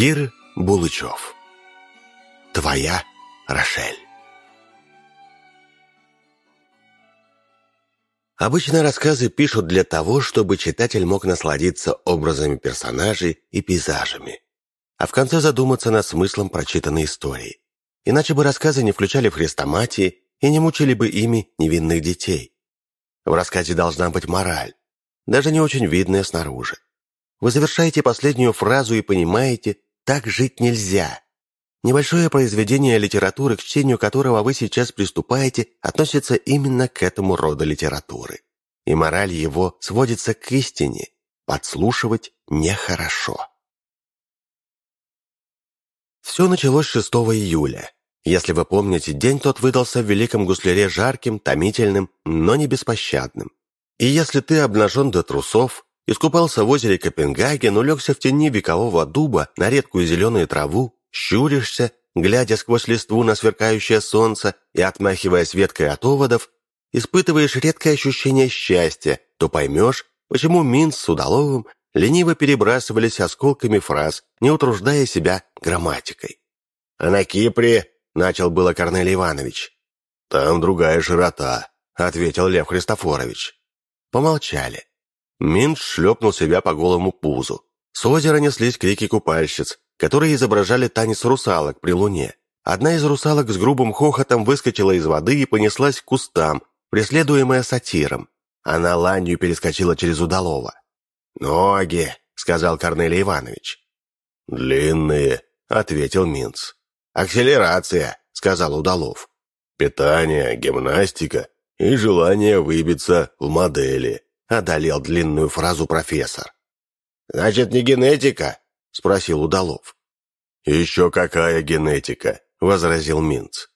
Кир Булычев. Твоя Рошель. Обычно рассказы пишут для того, чтобы читатель мог насладиться образами персонажей и пейзажами, а в конце задуматься над смыслом прочитанной истории. Иначе бы рассказы не включали в хрестоматии и не мучили бы ими невинных детей. В рассказе должна быть мораль, даже не очень видная снаружи. Вы завершаете последнюю фразу и понимаете, так жить нельзя. Небольшое произведение литературы, к чтению которого вы сейчас приступаете, относится именно к этому роду литературы. И мораль его сводится к истине. Подслушивать нехорошо. Все началось 6 июля. Если вы помните, день тот выдался в Великом Гусляре жарким, томительным, но не беспощадным. И если ты обнажен до трусов, искупался в озере Копенгаген, улегся в тени векового дуба на редкую зеленую траву, щуришься, глядя сквозь листву на сверкающее солнце и отмахиваясь веткой от оводов, испытываешь редкое ощущение счастья, то поймешь, почему Минц с Удаловым лениво перебрасывались осколками фраз, не утруждая себя грамматикой. «А на Кипре?» — начал было Корнелий Иванович. «Там другая широта», — ответил Лев Христофорович. Помолчали. Минц шлепнул себя по голому пузу. С озера неслись крики купальщиц, которые изображали танец русалок при луне. Одна из русалок с грубым хохотом выскочила из воды и понеслась к кустам, преследуемая сатиром. Она ланью перескочила через удалова. «Ноги», — сказал Корнелий Иванович. «Длинные», — ответил Минц. «Акселерация», — сказал Удалов. «Питание, гимнастика и желание выбиться в модели», одолел длинную фразу профессор. «Значит, не генетика?» — спросил Удалов. «Еще какая генетика?» — возразил Минц.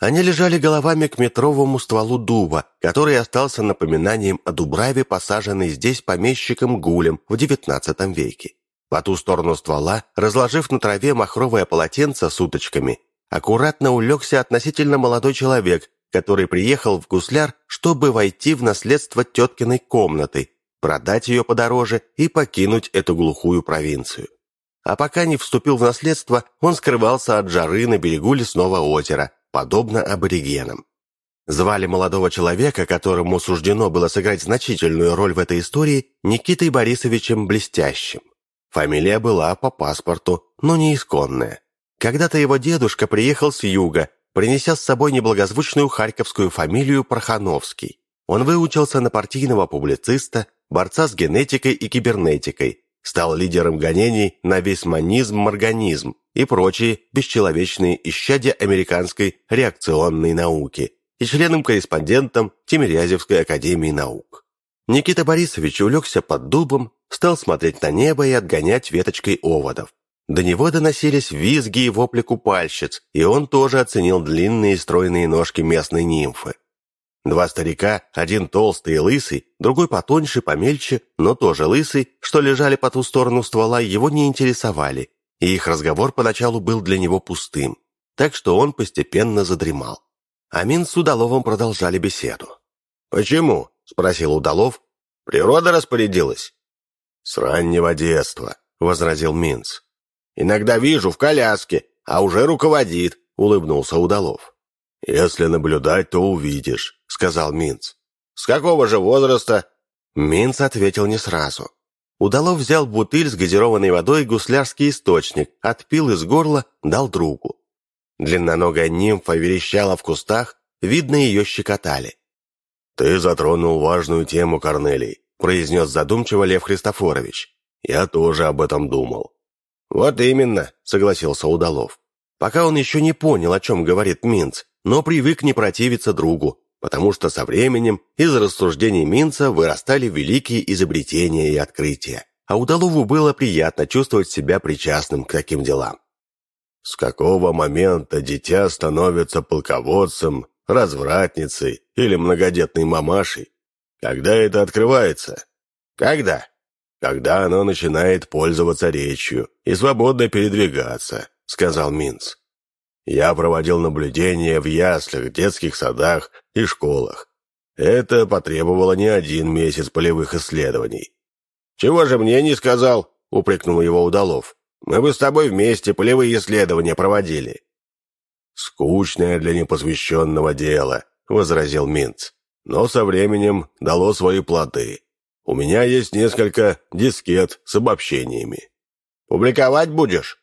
Они лежали головами к метровому стволу дуба, который остался напоминанием о дубраве, посаженной здесь помещиком Гулем в XIX веке. По ту сторону ствола, разложив на траве махровое полотенце с уточками, аккуратно улегся относительно молодой человек который приехал в Гусляр, чтобы войти в наследство теткиной комнаты, продать ее подороже и покинуть эту глухую провинцию. А пока не вступил в наследство, он скрывался от жары на берегу лесного озера, подобно аборигенам. Звали молодого человека, которому суждено было сыграть значительную роль в этой истории, Никитой Борисовичем Блестящим. Фамилия была по паспорту, но не исконная. Когда-то его дедушка приехал с юга принеся с собой неблагозвучную харьковскую фамилию Прохановский. Он выучился на партийного публициста, борца с генетикой и кибернетикой, стал лидером гонений на весьманизм-морганизм и прочие бесчеловечные исчадия американской реакционной науки и членом-корреспондентом Тимирязевской академии наук. Никита Борисович улегся под дубом, стал смотреть на небо и отгонять веточкой оводов. До него доносились визги и вопли купальщиц, и он тоже оценил длинные стройные ножки местной нимфы. Два старика, один толстый и лысый, другой потоньше, помельче, но тоже лысый, что лежали по ту сторону ствола, его не интересовали, и их разговор поначалу был для него пустым, так что он постепенно задремал. Амин с Удаловым продолжали беседу. «Почему?» — спросил Удалов. «Природа распорядилась?» «С раннего детства», — возразил Минц. Иногда вижу в коляске, а уже руководит», — улыбнулся Удалов. «Если наблюдать, то увидишь», — сказал Минц. «С какого же возраста?» Минц ответил не сразу. Удалов взял бутыль с газированной водой гуслярский источник, отпил из горла, дал другу. Длинноногая нимфа верещала в кустах, видно, ее щекотали. «Ты затронул важную тему, Корнелий», — произнес задумчиво Лев Христофорович. «Я тоже об этом думал. «Вот именно», — согласился Удалов. Пока он еще не понял, о чем говорит Минц, но привык не противиться другу, потому что со временем из рассуждений Минца вырастали великие изобретения и открытия, а Удалову было приятно чувствовать себя причастным к таким делам. С какого момента дитя становится полководцем, развратницей или многодетной мамашей? Когда это открывается? Когда? Когда оно начинает пользоваться речью и свободно передвигаться», — сказал Минц. «Я проводил наблюдения в яслях, детских садах и школах. Это потребовало не один месяц полевых исследований». «Чего же мне не сказал?» — упрекнул его Удалов. Мы бы с тобой вместе полевые исследования проводили». «Скучное для непосвященного дело», — возразил Минц. «Но со временем дало свои плоды. У меня есть несколько дискет с обобщениями». «Публиковать будешь?»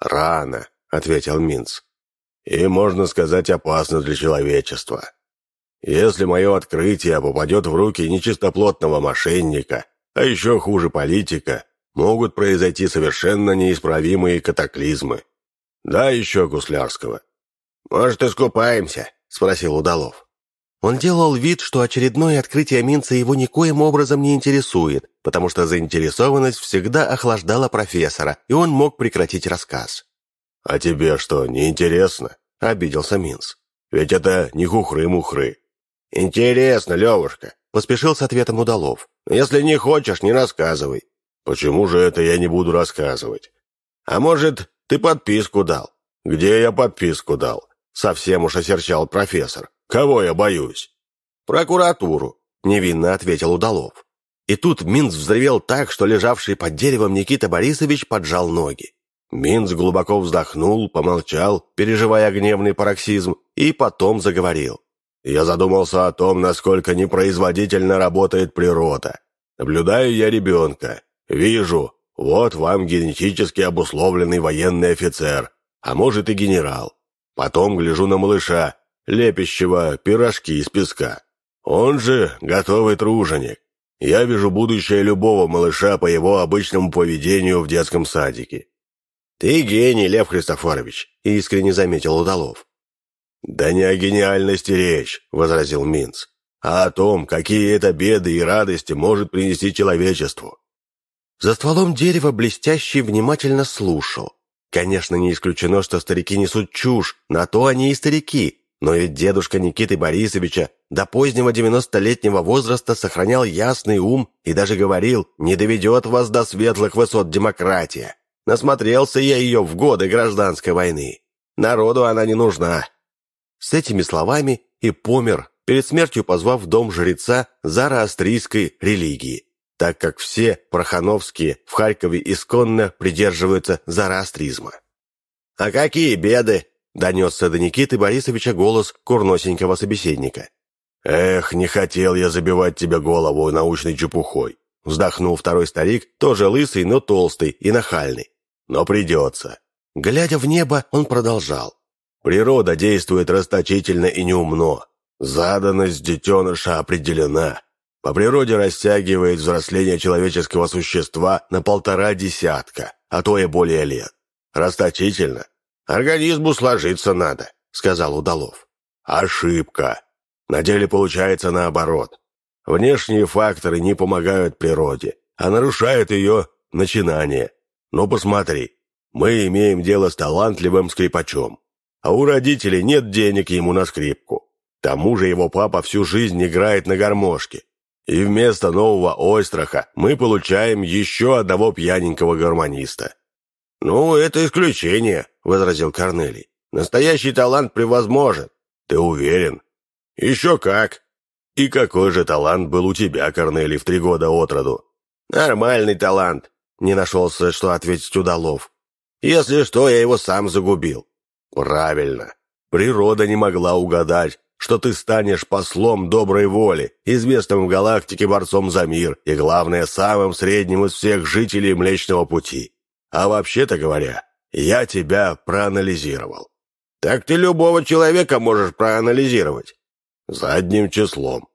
«Рано», — ответил Минц. «И, можно сказать, опасно для человечества. Если мое открытие попадет в руки нечистоплотного мошенника, а еще хуже политика, могут произойти совершенно неисправимые катаклизмы. Да, еще Гуслярского. «Может, искупаемся?» — спросил Удалов. Он делал вид, что очередное открытие Минца его никоим образом не интересует, потому что заинтересованность всегда охлаждала профессора, и он мог прекратить рассказ. «А тебе что, не интересно?» — обиделся Минц. «Ведь это не хухры-мухры. «Интересно, Левушка», — поспешил с ответом Удалов. «Если не хочешь, не рассказывай». «Почему же это я не буду рассказывать?» «А может, ты подписку дал?» «Где я подписку дал?» Совсем уж осерчал профессор. «Кого я боюсь?» «Прокуратуру», — невинно ответил Удалов. И тут Минц взревел так, что лежавший под деревом Никита Борисович поджал ноги. Минц глубоко вздохнул, помолчал, переживая гневный пароксизм, и потом заговорил. Я задумался о том, насколько непроизводительно работает природа. Наблюдаю я ребенка. Вижу, вот вам генетически обусловленный военный офицер, а может и генерал. Потом гляжу на малыша, лепящего пирожки из песка. Он же готовый труженик. Я вижу будущее любого малыша по его обычному поведению в детском садике. «Ты гений, Лев Христофорович», — искренне заметил Удалов. «Да не о гениальности речь», — возразил Минц, «а о том, какие это беды и радости может принести человечеству». За стволом дерева блестящий внимательно слушал. Конечно, не исключено, что старики несут чушь, на то они и старики, но ведь дедушка Никиты Борисовича до позднего девяностолетнего возраста сохранял ясный ум и даже говорил, не доведет вас до светлых высот демократия. Насмотрелся я ее в годы гражданской войны. Народу она не нужна, с этими словами и помер, перед смертью позвав в дом жреца зороастрийской религии, так как все прохановские в Харькове исконно придерживаются зороастризма. «А какие беды?» — донесся до Никиты Борисовича голос курносенького собеседника. «Эх, не хотел я забивать тебе голову научной чепухой», — вздохнул второй старик, тоже лысый, но толстый и нахальный. «Но придется». Глядя в небо, он продолжал. Природа действует расточительно и неумно. Заданность детеныша определена. По природе растягивает взросление человеческого существа на полтора десятка, а то и более лет. Расточительно. Организму сложиться надо, сказал Удалов. Ошибка. На деле получается наоборот. Внешние факторы не помогают природе, а нарушают ее начинание. Ну посмотри, мы имеем дело с талантливым скрипачом а у родителей нет денег ему на скрипку. К тому же его папа всю жизнь играет на гармошке. И вместо нового Ойстраха мы получаем еще одного пьяненького гармониста. «Ну, это исключение», — возразил Корнелий. «Настоящий талант превозможен». «Ты уверен?» «Еще как». «И какой же талант был у тебя, Корнелий, в три года от роду?» «Нормальный талант», — не нашелся, что ответить Удалов. «Если что, я его сам загубил. Правильно. Природа не могла угадать, что ты станешь послом доброй воли, известным в галактике борцом за мир и, главное, самым средним из всех жителей Млечного Пути. А вообще-то говоря, я тебя проанализировал. Так ты любого человека можешь проанализировать. Задним числом.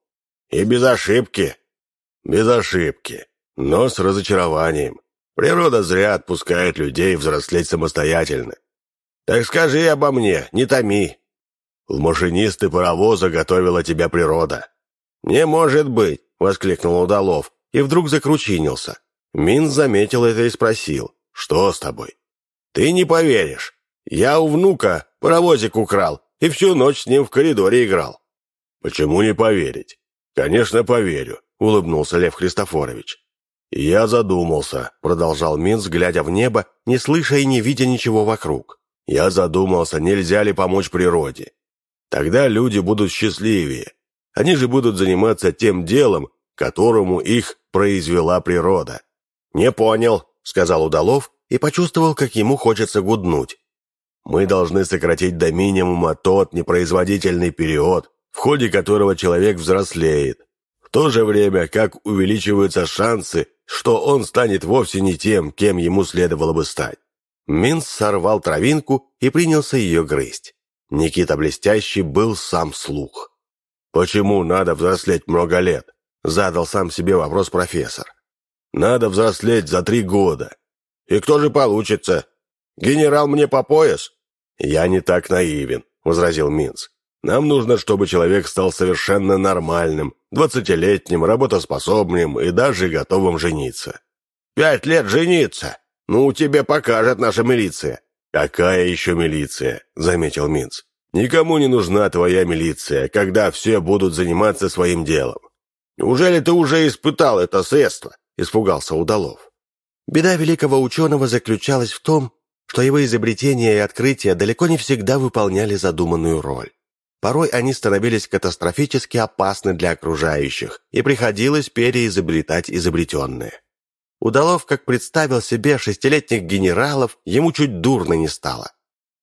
И без ошибки. Без ошибки, но с разочарованием. Природа зря отпускает людей взрослеть самостоятельно. «Так скажи обо мне, не томи». «В машинисты паровоза готовила тебя природа». «Не может быть!» — воскликнул Удалов и вдруг закручинился. Мин заметил это и спросил. «Что с тобой?» «Ты не поверишь. Я у внука паровозик украл и всю ночь с ним в коридоре играл». «Почему не поверить?» «Конечно, поверю», — улыбнулся Лев Христофорович. «Я задумался», — продолжал Минц, глядя в небо, не слыша и не видя ничего вокруг. Я задумался, нельзя ли помочь природе. Тогда люди будут счастливее. Они же будут заниматься тем делом, которому их произвела природа. «Не понял», — сказал Удалов и почувствовал, как ему хочется гуднуть. Мы должны сократить до минимума тот непроизводительный период, в ходе которого человек взрослеет. В то же время, как увеличиваются шансы, что он станет вовсе не тем, кем ему следовало бы стать. Минц сорвал травинку и принялся ее грызть. Никита Блестящий был сам слух. «Почему надо взрослеть много лет?» — задал сам себе вопрос профессор. «Надо взрослеть за три года. И кто же получится? Генерал мне по пояс?» «Я не так наивен», — возразил Минц. «Нам нужно, чтобы человек стал совершенно нормальным, двадцатилетним, работоспособным и даже готовым жениться». «Пять лет жениться? Ну, тебе покажет наша милиция». «Какая еще милиция?» — заметил Минц. «Никому не нужна твоя милиция, когда все будут заниматься своим делом». «Неужели ты уже испытал это средство?» — испугался Удалов. Беда великого ученого заключалась в том, что его изобретения и открытия далеко не всегда выполняли задуманную роль. Порой они становились катастрофически опасны для окружающих, и приходилось переизобретать изобретенное. Удалов, как представил себе шестилетних генералов, ему чуть дурно не стало.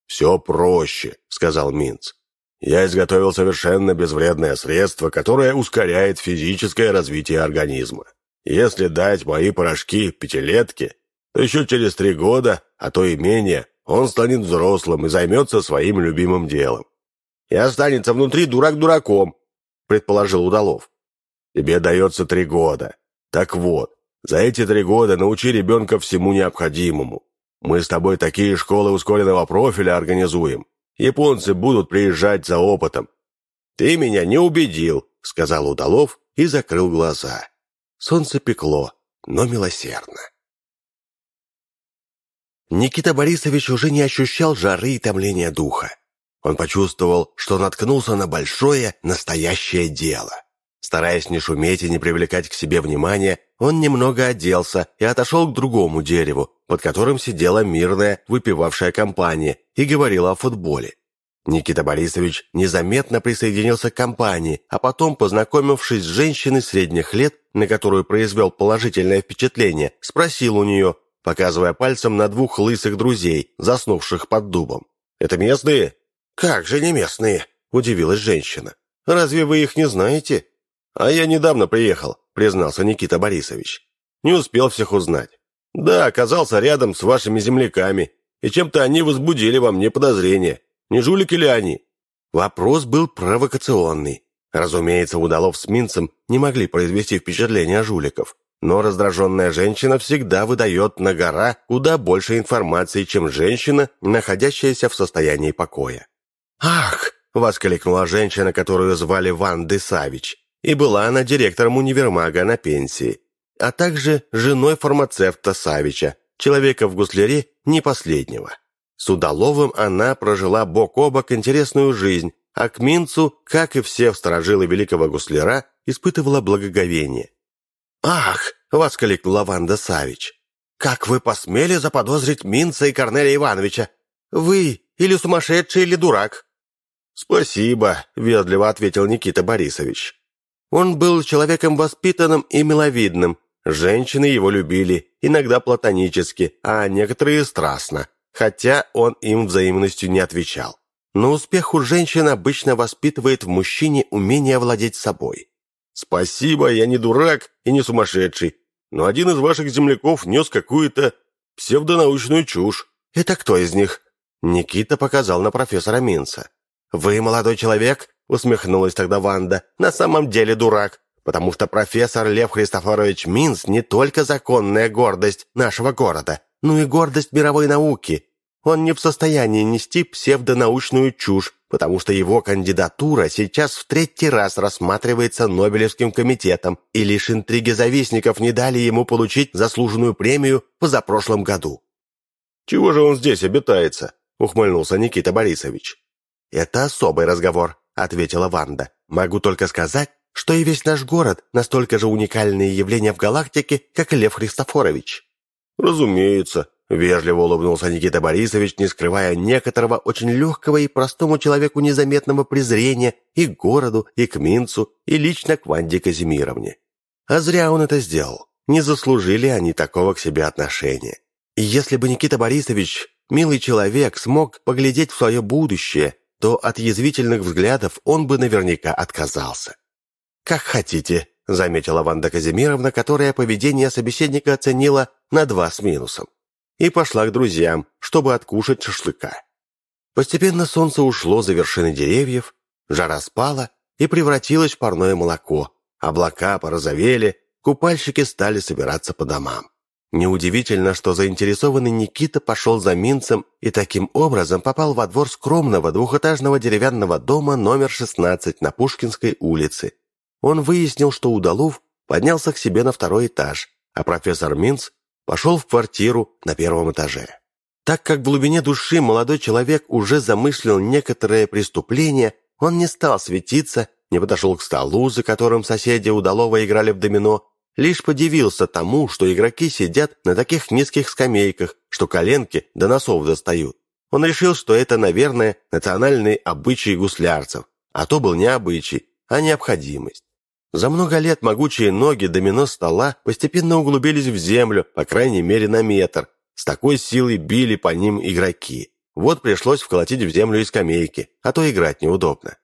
«Все проще», — сказал Минц. «Я изготовил совершенно безвредное средство, которое ускоряет физическое развитие организма. Если дать мои порошки пятилетке, то еще через три года, а то и менее, он станет взрослым и займется своим любимым делом. «И останется внутри дурак дураком», — предположил Удалов. «Тебе дается три года. Так вот, за эти три года научи ребенка всему необходимому. Мы с тобой такие школы ускоренного профиля организуем. Японцы будут приезжать за опытом». «Ты меня не убедил», — сказал Удалов и закрыл глаза. Солнце пекло, но милосердно. Никита Борисович уже не ощущал жары и томления духа. Он почувствовал, что наткнулся на большое, настоящее дело. Стараясь не шуметь и не привлекать к себе внимания, он немного оделся и отошел к другому дереву, под которым сидела мирная, выпивавшая компания, и говорила о футболе. Никита Борисович незаметно присоединился к компании, а потом, познакомившись с женщиной средних лет, на которую произвел положительное впечатление, спросил у нее, показывая пальцем на двух лысых друзей, заснувших под дубом. «Это местные?» «Как же не местные?» – удивилась женщина. «Разве вы их не знаете?» «А я недавно приехал», – признался Никита Борисович. «Не успел всех узнать. Да, оказался рядом с вашими земляками, и чем-то они возбудили во мне подозрения. Не жулики ли они?» Вопрос был провокационный. Разумеется, Удалов с Минцем не могли произвести впечатление жуликов, но раздраженная женщина всегда выдает на гора куда больше информации, чем женщина, находящаяся в состоянии покоя. «Ах!» — воскликнула женщина, которую звали Ванды Савич, и была она директором универмага на пенсии, а также женой фармацевта Савича, человека в гусляре не последнего. С Удаловым она прожила бок о бок интересную жизнь, а к Минцу, как и все сторожилы великого гусляра, испытывала благоговение. «Ах!» — воскликнула Ванда Савич. «Как вы посмели заподозрить Минца и Корнелия Ивановича? Вы или сумасшедший, или дурак?» «Спасибо», — ведливо ответил Никита Борисович. Он был человеком воспитанным и миловидным. Женщины его любили, иногда платонически, а некоторые страстно, хотя он им взаимностью не отвечал. Но успех у женщин обычно воспитывает в мужчине умение владеть собой. «Спасибо, я не дурак и не сумасшедший, но один из ваших земляков нес какую-то псевдонаучную чушь». «Это кто из них?» Никита показал на профессора Минца. «Вы, молодой человек?» — усмехнулась тогда Ванда. «На самом деле дурак, потому что профессор Лев Христофорович Минц не только законная гордость нашего города, но и гордость мировой науки. Он не в состоянии нести псевдонаучную чушь, потому что его кандидатура сейчас в третий раз рассматривается Нобелевским комитетом, и лишь интриги завистников не дали ему получить заслуженную премию позапрошлом году. «Чего же он здесь обитается?» — ухмыльнулся Никита Борисович. «Это особый разговор», — ответила Ванда. «Могу только сказать, что и весь наш город настолько же уникальные явления в галактике, как и Лев Христофорович». «Разумеется», Вежливо улыбнулся Никита Борисович, не скрывая некоторого очень легкого и простому человеку незаметного презрения и к городу, и к Минцу, и лично к Ванде Казимировне. А зря он это сделал. Не заслужили они такого к себе отношения. Если бы Никита Борисович, милый человек, смог поглядеть в свое будущее, то от язвительных взглядов он бы наверняка отказался. «Как хотите», — заметила Ванда Казимировна, которая поведение собеседника оценила на два с минусом, и пошла к друзьям, чтобы откушать шашлыка. Постепенно солнце ушло за вершины деревьев, жара спала и превратилась в парное молоко, облака порозовели, купальщики стали собираться по домам. Неудивительно, что заинтересованный Никита пошел за Минцем и таким образом попал во двор скромного двухэтажного деревянного дома номер 16 на Пушкинской улице. Он выяснил, что Удалов поднялся к себе на второй этаж, а профессор Минц пошел в квартиру на первом этаже. Так как в глубине души молодой человек уже замыслил некоторое преступление, он не стал светиться, не подошел к столу, за которым соседи Удалова играли в домино, лишь подивился тому, что игроки сидят на таких низких скамейках, что коленки до носов достают. Он решил, что это, наверное, национальный обычай гуслярцев, а то был не обычай, а необходимость. За много лет могучие ноги домино стола постепенно углубились в землю, по крайней мере на метр. С такой силой били по ним игроки. Вот пришлось вколотить в землю и скамейки, а то играть неудобно.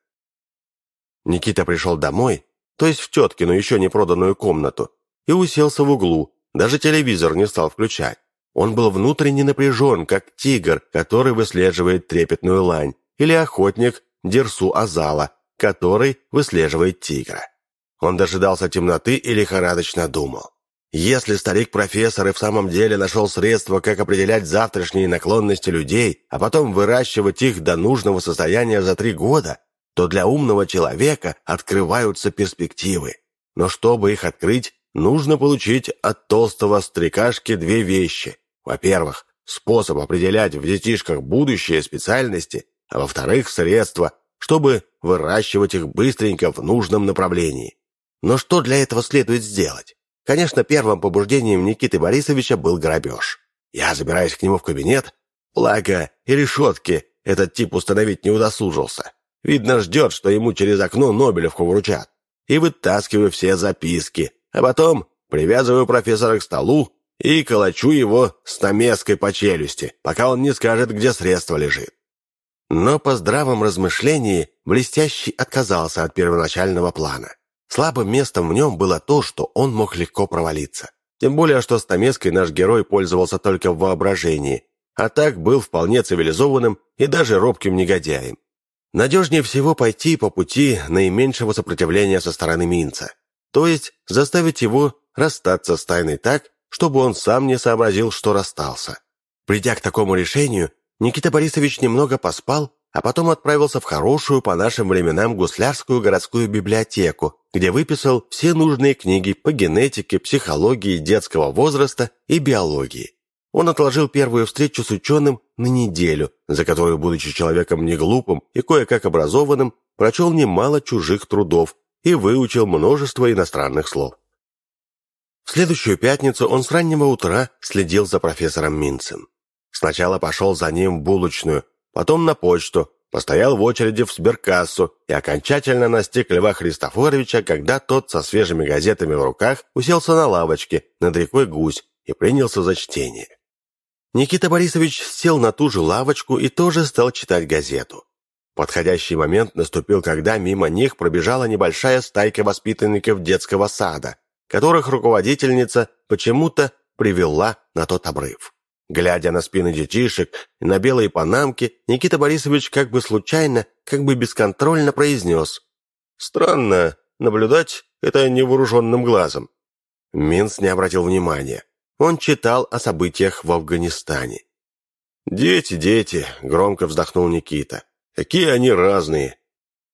Никита пришел домой, то есть в теткину еще не проданную комнату, и уселся в углу, даже телевизор не стал включать. Он был внутренне напряжен, как тигр, который выслеживает трепетную лань, или охотник Дерсу Азала, который выслеживает тигра. Он дожидался темноты и лихорадочно думал. Если старик-профессор и в самом деле нашел средства, как определять завтрашние наклонности людей, а потом выращивать их до нужного состояния за три года, то для умного человека открываются перспективы. Но чтобы их открыть, нужно получить от толстого старикашки две вещи. Во-первых, способ определять в детишках будущее специальности, а во-вторых, средства, чтобы выращивать их быстренько в нужном направлении. Но что для этого следует сделать? Конечно, первым побуждением Никиты Борисовича был грабеж. Я забираюсь к нему в кабинет, благо и решетки этот тип установить не удосужился. Видно, ждет, что ему через окно Нобелевку вручат. И вытаскиваю все записки, а потом привязываю профессора к столу и колочу его стамеской по челюсти, пока он не скажет, где средство лежит. Но по здравом размышлении Блестящий отказался от первоначального плана. Слабым местом в нем было то, что он мог легко провалиться. Тем более, что стамеской наш герой пользовался только в воображении, а так был вполне цивилизованным и даже робким негодяем. Надежнее всего пойти по пути наименьшего сопротивления со стороны Минца, то есть заставить его расстаться с тайной так, чтобы он сам не сообразил, что расстался. Придя к такому решению, Никита Борисович немного поспал, а потом отправился в хорошую по нашим временам гуслярскую городскую библиотеку, где выписал все нужные книги по генетике, психологии детского возраста и биологии. Он отложил первую встречу с ученым на неделю, за которую, будучи человеком неглупым и кое-как образованным, прочел немало чужих трудов и выучил множество иностранных слов. В следующую пятницу он с раннего утра следил за профессором Минцем. Сначала пошел за ним в булочную, потом на почту, постоял в очереди в сберкассу и окончательно настиг Льва Христофоровича, когда тот со свежими газетами в руках уселся на лавочке над рекой Гусь и принялся за чтение. Никита Борисович сел на ту же лавочку и тоже стал читать газету. Подходящий момент наступил, когда мимо них пробежала небольшая стайка воспитанников детского сада, которых руководительница почему-то привела на тот обрыв. Глядя на спины детишек и на белые панамки, Никита Борисович как бы случайно, как бы бесконтрольно произнес «Странно наблюдать это невооруженным глазом». Минц не обратил внимания. Он читал о событиях в Афганистане. «Дети, дети!» — громко вздохнул Никита. «Какие они разные!»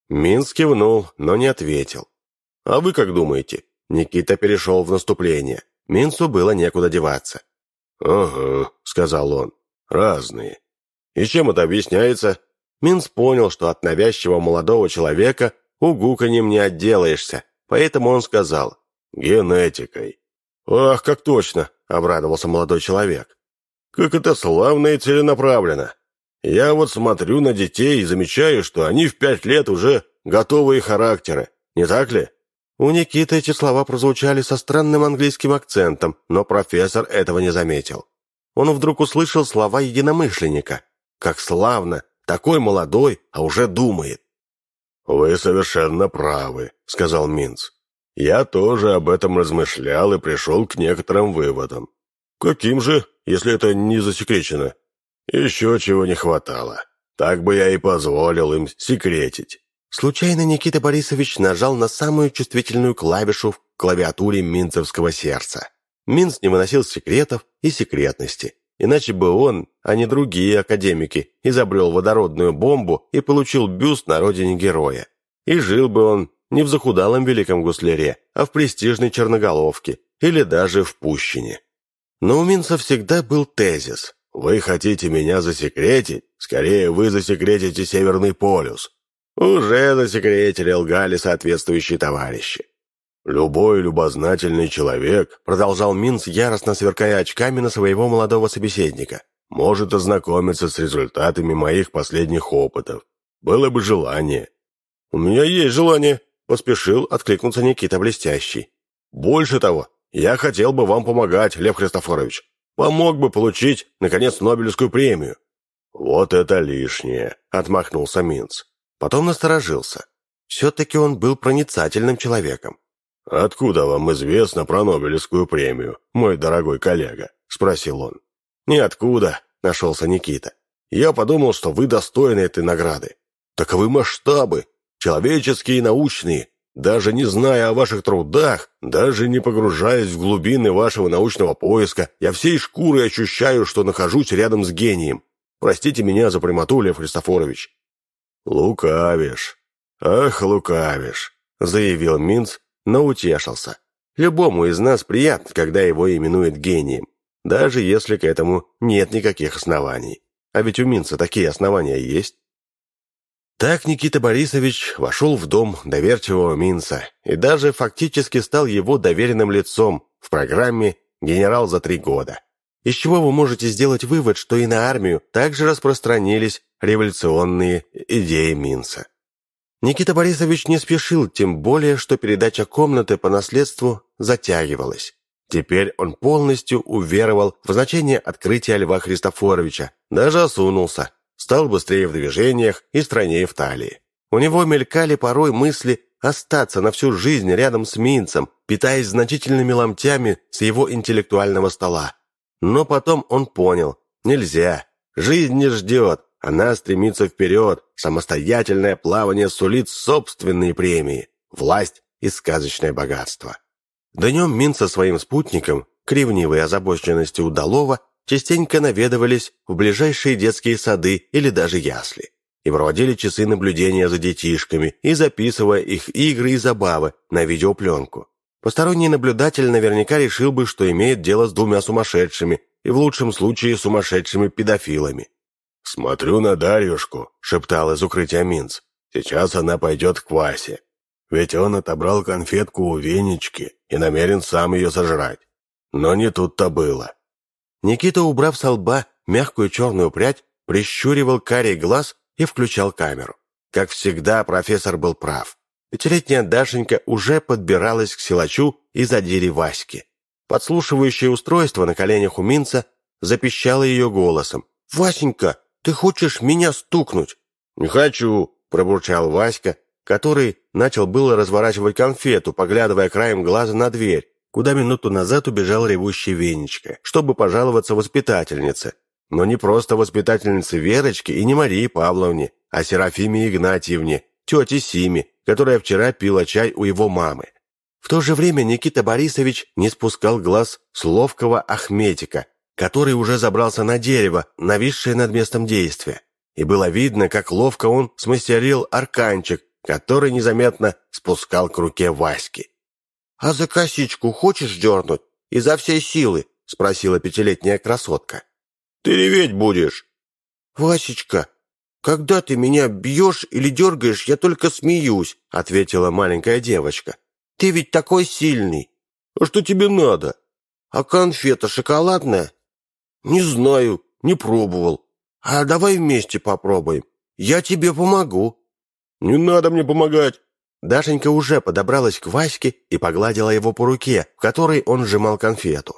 Минц кивнул, но не ответил. «А вы как думаете?» Никита перешел в наступление. Минцу было некуда деваться. «Ага», — сказал он, — «разные». «И чем это объясняется?» Минц понял, что от навязчивого молодого человека угуканьем не отделаешься, поэтому он сказал «генетикой». «Ах, как точно!» — обрадовался молодой человек. «Как это славно и целенаправленно! Я вот смотрю на детей и замечаю, что они в пять лет уже готовые характеры, не так ли?» У Никиты эти слова прозвучали со странным английским акцентом, но профессор этого не заметил. он вдруг услышал слова единомышленника. «Как славно! Такой молодой, а уже думает!» «Вы совершенно правы», — сказал Минц. «Я тоже об этом размышлял и пришел к некоторым выводам». «Каким же, если это не засекречено?» «Еще чего не хватало. Так бы я и позволил им секретить». Случайно Никита Борисович нажал на самую чувствительную клавишу в клавиатуре Минцевского сердца. Минц не выносил секретов и секретности. Иначе бы он, а не другие академики, изобрел водородную бомбу и получил бюст на родине героя. И жил бы он не в захудалом Великом Гусляре, а в престижной Черноголовке или даже в Пущине. Но у Минца всегда был тезис. «Вы хотите меня засекретить? Скорее, вы засекретите Северный полюс». Уже засекретили, лгали соответствующие товарищи. «Любой любознательный человек», — продолжал Минц, яростно сверкая очками на своего молодого собеседника, «может ознакомиться с результатами моих последних опытов. Было бы желание». «У меня есть желание», — поспешил откликнуться Никита Блестящий. «Больше того, я хотел бы вам помогать, Лев Христофорович. Помог бы получить, наконец, Нобелевскую премию». «Вот это лишнее», — отмахнулся Минц. Потом насторожился. Все-таки он был проницательным человеком. «Откуда вам известно про Нобелевскую премию, мой дорогой коллега?» – спросил он. «Ниоткуда», – нашелся Никита. «Я подумал, что вы достойны этой награды. Таковы масштабы, человеческие и научные. Даже не зная о ваших трудах, даже не погружаясь в глубины вашего научного поиска, я всей шкурой ощущаю, что нахожусь рядом с гением. Простите меня за прямоту, Лев Христофорович». «Лукавишь. Ах, лукавишь», – заявил Минц, но утешился. Любому из нас приятно, когда его именуют гением, даже если к этому нет никаких оснований. А ведь у Минца такие основания есть. Так Никита Борисович вошел в дом доверчивого Минца и даже фактически стал его доверенным лицом в программе «Генерал за три года». Из чего вы можете сделать вывод, что и на армию также распространились революционные идеи Минца. Никита Борисович не спешил, тем более, что передача комнаты по наследству затягивалась. Теперь он полностью уверовал в значение открытия Льва Христофоровича, даже осунулся, стал быстрее в движениях и стройнее в талии. У него мелькали порой мысли остаться на всю жизнь рядом с Минцем, питаясь значительными ломтями с его интеллектуального стола. Но потом он понял, нельзя, жизнь не ждет, она стремится вперед, самостоятельное плавание сулит собственные премии, власть и сказочное богатство. Днем Мин со своим спутником, кривнивой озабоченности удалого, частенько наведывались в ближайшие детские сады или даже ясли. И проводили часы наблюдения за детишками и записывая их игры и забавы на видеопленку. Посторонний наблюдатель наверняка решил бы, что имеет дело с двумя сумасшедшими и в лучшем случае сумасшедшими педофилами. «Смотрю на Дарьюшку», — шептал из укрытия Минц. «Сейчас она пойдет к Васе. Ведь он отобрал конфетку у Венечки и намерен сам ее сожрать. Но не тут-то было». Никита, убрав со лба мягкую черную прядь, прищуривал карий глаз и включал камеру. Как всегда, профессор был прав. Пятилетняя Дашенька уже подбиралась к силачу и задире Васьки. Подслушивающее устройство на коленях у Минца запищало ее голосом. «Васенька, ты хочешь меня стукнуть?» «Не хочу», — пробурчал Васька, который начал было разворачивать конфету, поглядывая краем глаза на дверь, куда минуту назад убежал ревущий Венечка, чтобы пожаловаться воспитательнице. Но не просто воспитательнице Верочке и не Марии Павловне, а Серафиме Игнатьевне, тете Симе, которая вчера пила чай у его мамы. В то же время Никита Борисович не спускал глаз с ловкого Ахметика, который уже забрался на дерево, нависшее над местом действия. И было видно, как ловко он смастерил арканчик, который незаметно спускал к руке Васьки. «А за косичку хочешь дернуть? Изо всей силы?» — спросила пятилетняя красотка. «Ты реветь будешь!» «Васечка, когда ты меня бьешь или дергаешь, я только смеюсь», — ответила маленькая девочка. «Ты ведь такой сильный!» «А что тебе надо?» «А конфета шоколадная?» «Не знаю, не пробовал. А давай вместе попробуем. Я тебе помогу». «Не надо мне помогать». Дашенька уже подобралась к Ваське и погладила его по руке, в которой он сжимал конфету.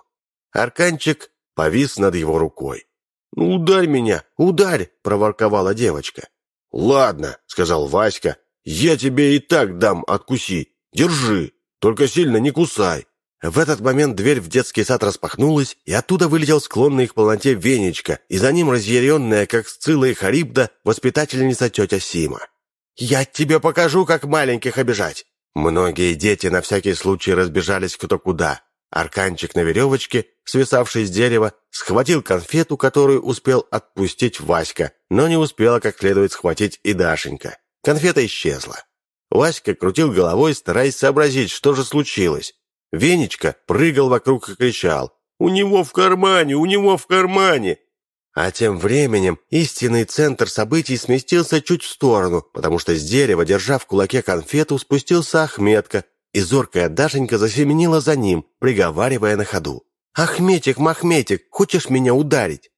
Арканчик повис над его рукой. «Ну, ударь меня, ударь!» — проворковала девочка. «Ладно», — сказал Васька, — «я тебе и так дам откуси. Держи, только сильно не кусай». В этот момент дверь в детский сад распахнулась, и оттуда вылетел склонный к полноте Венечка, и за ним разъяренная, как Сцилла и Харибда, воспитательница тетя Сима. «Я тебе покажу, как маленьких обижать!» Многие дети на всякий случай разбежались кто куда. Арканчик на веревочке, свисавший с дерева, схватил конфету, которую успел отпустить Васька, но не успела как следует схватить и Дашенька. Конфета исчезла. Васька крутил головой, стараясь сообразить, что же случилось. Венечка прыгал вокруг и кричал «У него в кармане! У него в кармане!» А тем временем истинный центр событий сместился чуть в сторону, потому что с дерева, держа в кулаке конфету, спустился Ахметка, и зоркая Дашенька засеменила за ним, приговаривая на ходу. «Ахметик, Махметик, хочешь меня ударить?»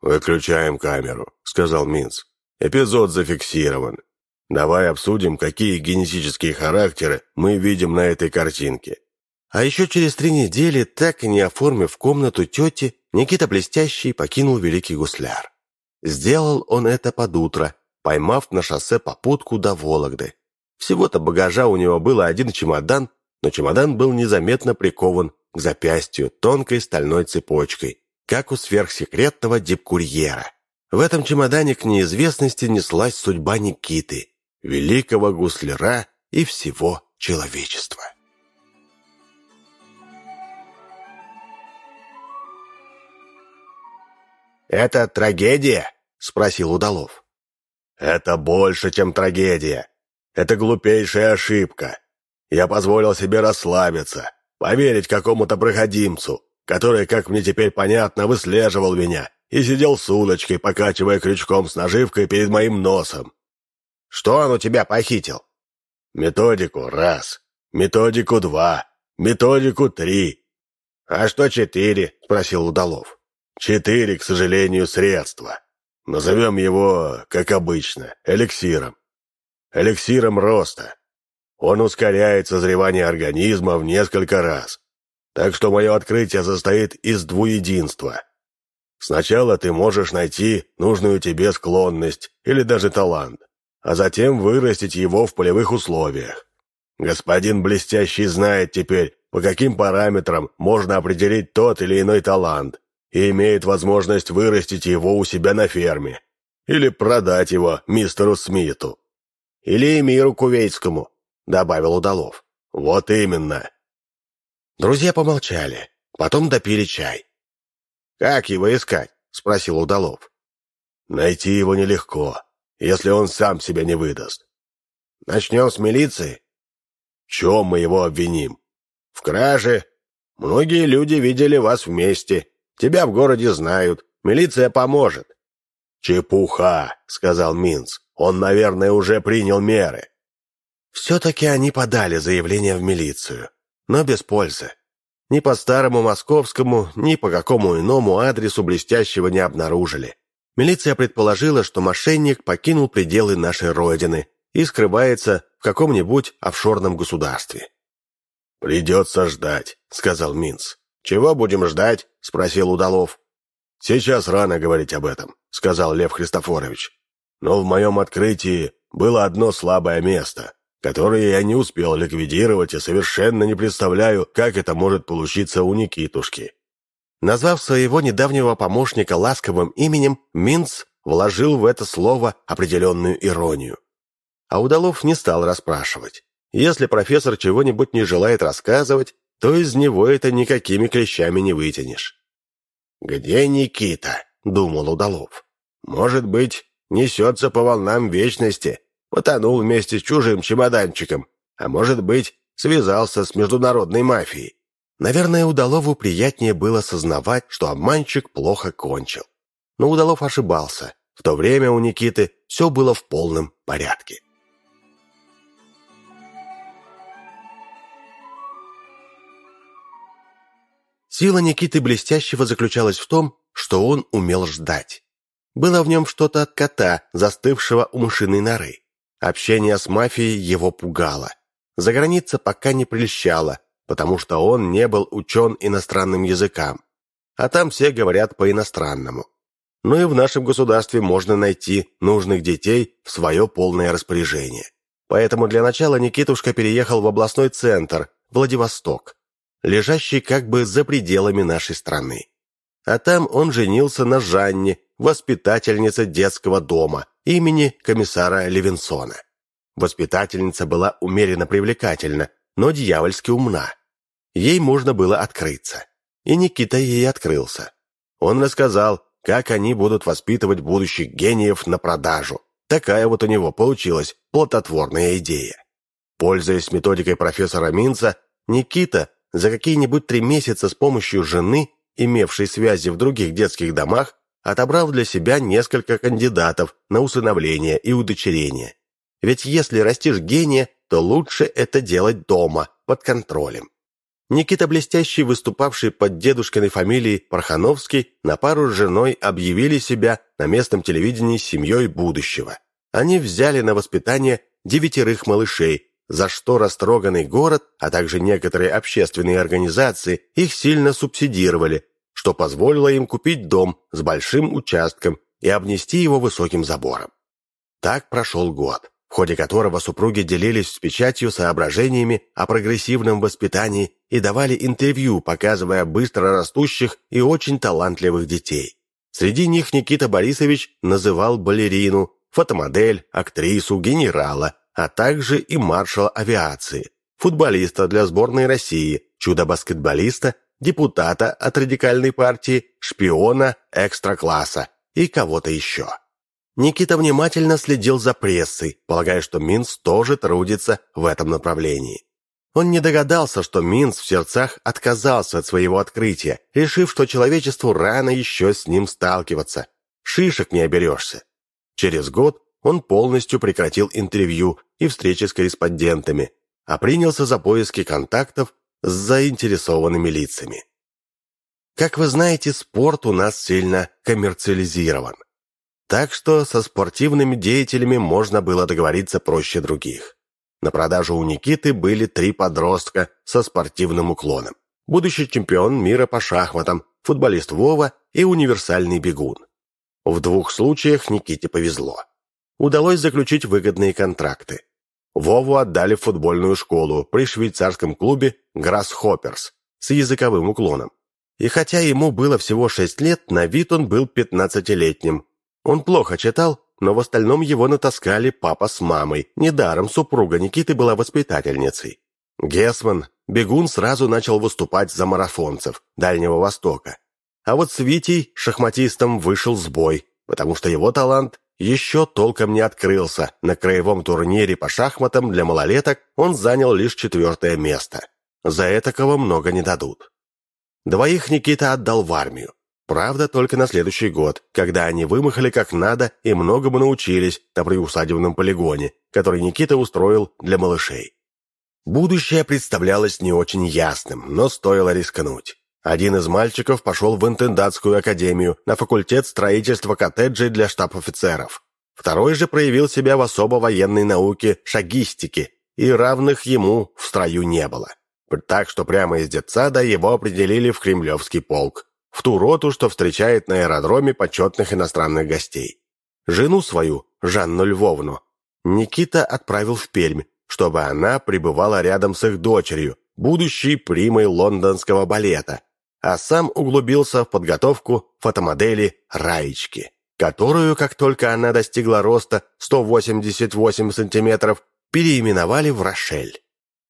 «Выключаем камеру», — сказал Минц. «Эпизод зафиксирован. Давай обсудим, какие генетические характеры мы видим на этой картинке». А еще через три недели, так и не оформив комнату тети, Никита Блестящий покинул Великий Гусляр. Сделал он это под утро, поймав на шоссе попутку до Вологды. Всего-то багажа у него было один чемодан, но чемодан был незаметно прикован к запястью тонкой стальной цепочкой, как у сверхсекретного дипкурьера. В этом чемодане к неизвестности неслась судьба Никиты, великого гусляра и всего человечества. «Это трагедия?» — спросил Удалов. «Это больше, чем трагедия. Это глупейшая ошибка. Я позволил себе расслабиться, поверить какому-то проходимцу, который, как мне теперь понятно, выслеживал меня и сидел с удочкой, покачивая крючком с наживкой перед моим носом. Что он у тебя похитил? Методику — раз, методику — два, методику — три. А что четыре? — спросил Удалов. Четыре, к сожалению, средства. Назовем его, как обычно, эликсиром эликсиром роста. Он ускоряет созревание организма в несколько раз. Так что мое открытие состоит из двуединства. Сначала ты можешь найти нужную тебе склонность или даже талант, а затем вырастить его в полевых условиях. Господин Блестящий знает теперь, по каким параметрам можно определить тот или иной талант, и имеет возможность вырастить его у себя на ферме или продать его мистеру Смиту. Или эмиру кувейтскому», — добавил Удалов. «Вот именно». Друзья помолчали, потом допили чай. «Как его искать?» — спросил Удалов. «Найти его нелегко, если он сам себя не выдаст. Начнем с милиции. В чем мы его обвиним? В краже. Многие люди видели вас вместе. Тебя в городе знают. Милиция поможет». «Чепуха», — сказал Минц. Он, наверное, уже принял меры. Все-таки они подали заявление в милицию, но без пользы. Ни по старому московскому, ни по какому иному адресу блестящего не обнаружили. Милиция предположила, что мошенник покинул пределы нашей Родины и скрывается в каком-нибудь офшорном государстве. «Придется ждать», — сказал Минц. «Чего будем ждать?» — спросил Удалов. «Сейчас рано говорить об этом», — сказал Лев Христофорович. Но в моем открытии было одно слабое место, которое я не успел ликвидировать и совершенно не представляю, как это может получиться у Никитушки. Назвав своего недавнего помощника ласковым именем, Минц вложил в это слово определенную иронию. А Удалов не стал расспрашивать. Если профессор чего-нибудь не желает рассказывать, то из него это никакими клещами не вытянешь. «Где Никита?» — думал Удалов. «Может быть, несется по волнам вечности, потонул вместе с чужим чемоданчиком, а может быть, связался с международной мафией. Наверное, Удалову приятнее было сознавать, что обманщик плохо кончил. Но Удалов ошибался. В то время у Никиты все было в полном порядке. Сила Никиты Блестящего заключалась в том, что он умел ждать. Было в нем что-то от кота, застывшего у мышиной норы. Общение с мафией его пугало. За граница пока не прельщала, потому что он не был учен иностранным языкам. а там все говорят по-иностранному. Но и в нашем государстве можно найти нужных детей в свое полное распоряжение. Поэтому для начала Никитушка переехал в областной центр, Владивосток, лежащий как бы за пределами нашей страны. А там он женился на Жанне, воспитательнице детского дома, имени комиссара Левинсона. Воспитательница была умеренно привлекательна, но дьявольски умна. Ей можно было открыться. И Никита ей открылся. Он рассказал, как они будут воспитывать будущих гениев на продажу. Такая вот у него получилась плодотворная идея. Пользуясь методикой профессора Минца, Никита за какие-нибудь три месяца с помощью жены, имевшей связи в других детских домах, отобрал для себя несколько кандидатов на усыновление и удочерение. Ведь если растишь гения, то лучше это делать дома, под контролем. Никита Блестящий, выступавший под дедушкиной фамилией Пархановский, на пару с женой объявили себя на местном телевидении семьей будущего. Они взяли на воспитание девятерых малышей, за что растроганный город, а также некоторые общественные организации их сильно субсидировали, что позволило им купить дом с большим участком и обнести его высоким забором. Так прошел год в ходе которого супруги делились с печатью соображениями о прогрессивном воспитании и давали интервью, показывая быстро растущих и очень талантливых детей. Среди них Никита Борисович называл балерину, фотомодель, актрису, генерала, а также и маршала авиации, футболиста для сборной России, чудо-баскетболиста, депутата от радикальной партии, шпиона экстра-класса и кого-то еще. Никита внимательно следил за прессой, полагая, что Минц тоже трудится в этом направлении. Он не догадался, что Минц в сердцах отказался от своего открытия, решив, что человечеству рано еще с ним сталкиваться. Шишек не оберешься. Через год он полностью прекратил интервью и встречи с корреспондентами, а принялся за поиски контактов с заинтересованными лицами. Как вы знаете, спорт у нас сильно коммерциализирован. Так что со спортивными деятелями можно было договориться проще других. На продажу у Никиты были три подростка со спортивным уклоном. Будущий чемпион мира по шахматам, футболист Вова и универсальный бегун. В двух случаях Никите повезло. Удалось заключить выгодные контракты. Вову отдали в футбольную школу при швейцарском клубе «Грассхопперс» с языковым уклоном. И хотя ему было всего 6 лет, на вид он был 15-летним, он плохо читал, но в остальном его натаскали папа с мамой. Недаром супруга Никиты была воспитательницей. Гесман, бегун, сразу начал выступать за марафонцев Дальнего Востока. А вот с Витей, шахматистом, вышел сбой, потому что его талант еще толком не открылся. На краевом турнире по шахматам для малолеток он занял лишь четвертое место. За это кого много не дадут. Двоих Никита отдал в армию. Правда, только на следующий год, когда они вымахали как надо и многому научились на приусадебном полигоне, который Никита устроил для малышей. Будущее представлялось не очень ясным, но стоило рискнуть. Один из мальчиков пошел в интендантскую академию на факультет строительства коттеджей для штаб-офицеров. Второй же проявил себя в особо военной науке шагистики, и равных ему в строю не было. Так что прямо из детсада его определили в Кремлевский полк, в ту роту, что встречает на аэродроме почетных иностранных гостей. Жену свою, Жанну Львовну, Никита отправил в Пермь, чтобы она пребывала рядом с их дочерью, будущей примой лондонского балета, а сам углубился в подготовку фотомодели Раечки, которую, как только она достигла роста 188 сантиметров, переименовали в Рошель.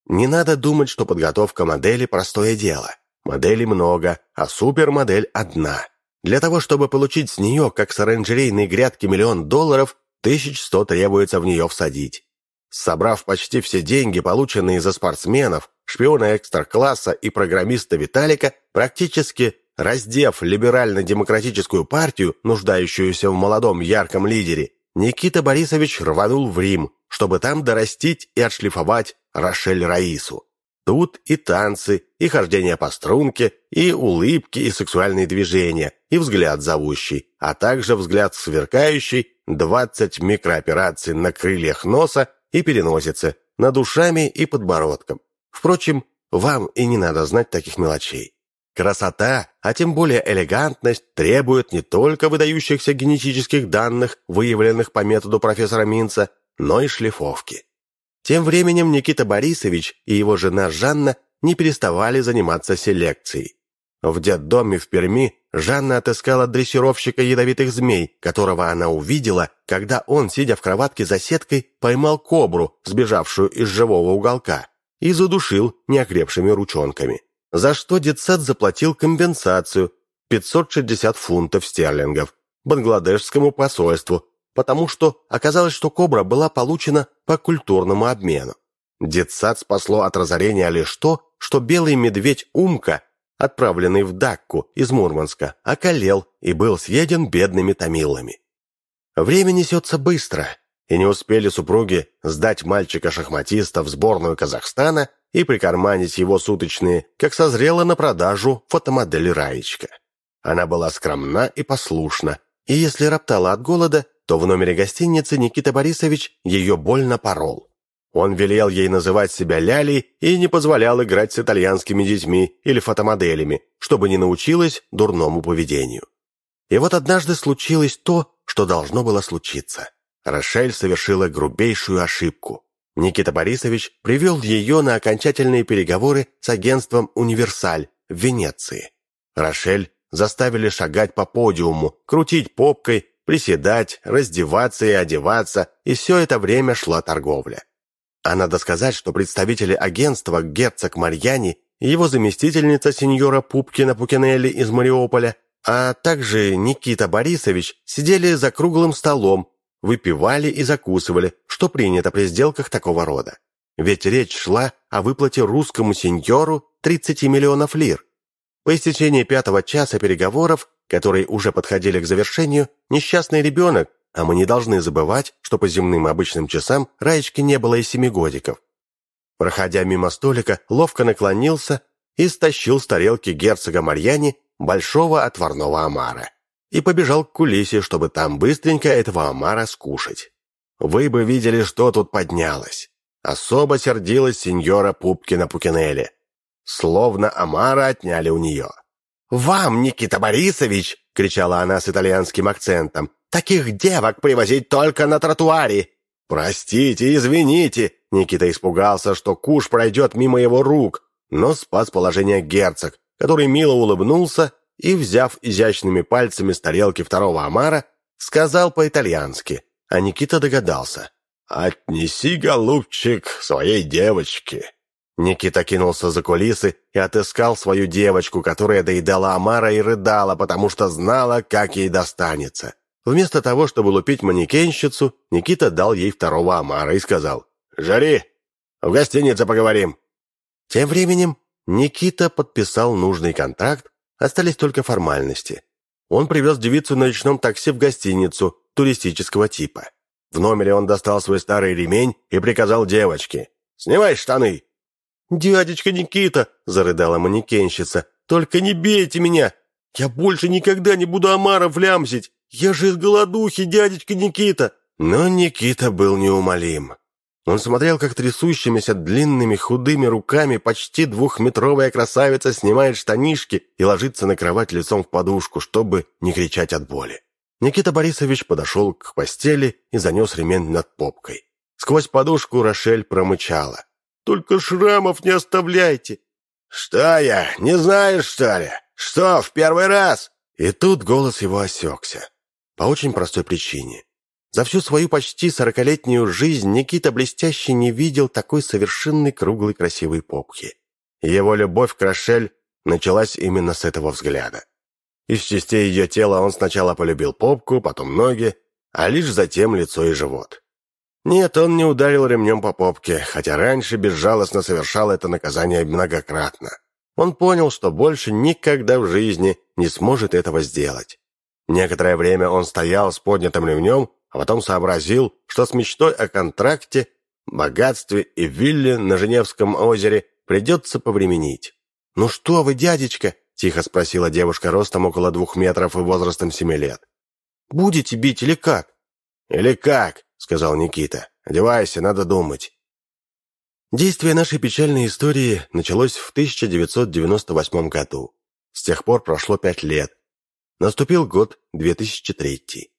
Не надо думать, что подготовка модели – простое дело – Моделей много, а супермодель одна. Для того, чтобы получить с нее, как с оранжерейной грядки, миллион долларов, тысяч сто требуется в нее всадить. Собрав почти все деньги, полученные за спортсменов, шпиона экстра-класса и программиста Виталика, практически раздев либерально-демократическую партию, нуждающуюся в молодом ярком лидере, Никита Борисович рванул в Рим, чтобы там дорастить и отшлифовать Рошель Раису. Тут и танцы, и хождение по струнке, и улыбки, и сексуальные движения, и взгляд зовущий, а также взгляд сверкающий, 20 микроопераций на крыльях носа и переносице, над ушами и подбородком. Впрочем, вам и не надо знать таких мелочей. Красота, а тем более элегантность, требует не только выдающихся генетических данных, выявленных по методу профессора Минца, но и шлифовки. Тем временем Никита Борисович и его жена Жанна не переставали заниматься селекцией. В детдоме в Перми Жанна отыскала дрессировщика ядовитых змей, которого она увидела, когда он, сидя в кроватке за сеткой, поймал кобру, сбежавшую из живого уголка, и задушил неокрепшими ручонками. За что детсад заплатил компенсацию 560 фунтов стерлингов Бангладешскому посольству, потому что оказалось, что кобра была получена по культурному обмену. Детсад спасло от разорения лишь то, что белый медведь Умка отправленный в Дакку из Мурманска, околел и был съеден бедными тамилами. Время несется быстро, и не успели супруги сдать мальчика-шахматиста в сборную Казахстана и прикарманить его суточные, как созрела на продажу фотомодель Раечка. Она была скромна и послушна, и если роптала от голода, то в номере гостиницы Никита Борисович ее больно порол. Он велел ей называть себя Лялей и не позволял играть с итальянскими детьми или фотомоделями, чтобы не научилась дурному поведению. И вот однажды случилось то, что должно было случиться. Рошель совершила грубейшую ошибку. Никита Борисович привел ее на окончательные переговоры с агентством «Универсаль» в Венеции. Рошель заставили шагать по подиуму, крутить попкой, приседать, раздеваться и одеваться, и все это время шла торговля. А надо сказать, что представители агентства герцог Марьяни его заместительница сеньора Пупкина Пукинелли из Мариуполя, а также Никита Борисович сидели за круглым столом, выпивали и закусывали, что принято при сделках такого рода. Ведь речь шла о выплате русскому сеньору 30 миллионов лир. По истечении пятого часа переговоров, которые уже подходили к завершению, несчастный ребенок, а мы не должны забывать, что по земным обычным часам Раечке не было и семи годиков. Проходя мимо столика, ловко наклонился и стащил с тарелки герцога Марьяни большого отварного омара и побежал к кулисе, чтобы там быстренько этого омара скушать. Вы бы видели, что тут поднялось. Особо сердилась сеньора Пупкина Пукинелли. Словно омара отняли у нее. «Вам, Никита Борисович!» — кричала она с итальянским акцентом. Таких девок привозить только на тротуаре!» «Простите, извините!» Никита испугался, что куш пройдет мимо его рук, но спас положение герцог, который мило улыбнулся и, взяв изящными пальцами с тарелки второго омара, сказал по-итальянски, а Никита догадался. «Отнеси, голубчик, своей девочке». Никита кинулся за кулисы и отыскал свою девочку, которая доедала омара и рыдала, потому что знала, как ей достанется. Вместо того, чтобы лупить манекенщицу, Никита дал ей второго омара и сказал «Жари! В гостинице поговорим!» Тем временем Никита подписал нужный контракт, остались только формальности. Он привез девицу на речном такси в гостиницу туристического типа. В номере он достал свой старый ремень и приказал девочке «Снимай штаны!» «Дядечка Никита!» – зарыдала манекенщица. «Только не бейте меня! Я больше никогда не буду омаров лямзить! «Я же из голодухи, дядечка Никита!» Но Никита был неумолим. Он смотрел, как трясущимися длинными худыми руками почти двухметровая красавица снимает штанишки и ложится на кровать лицом в подушку, чтобы не кричать от боли. Никита Борисович подошел к постели и занес ремень над попкой. Сквозь подушку Рошель промычала. «Только шрамов не оставляйте!» «Что я, не знаешь, что ли? Что, в первый раз?» И тут голос его осекся. По очень простой причине. За всю свою почти сорокалетнюю жизнь Никита блестяще не видел такой совершенной круглой красивой попки. Его любовь к Рошель началась именно с этого взгляда. Из частей ее тела он сначала полюбил попку, потом ноги, а лишь затем лицо и живот. Нет, он не ударил ремнем по попке, хотя раньше безжалостно совершал это наказание многократно. Он понял, что больше никогда в жизни не сможет этого сделать. Некоторое время он стоял с поднятым ремнем, а потом сообразил, что с мечтой о контракте, богатстве и вилле на Женевском озере придется повременить. «Ну что вы, дядечка?» – тихо спросила девушка ростом около двух метров и возрастом семи лет. «Будете бить или как?» «Или как?» – сказал Никита. «Одевайся, надо думать». Действие нашей печальной истории началось в 1998 году. С тех пор прошло пять лет. Наступил год 2003.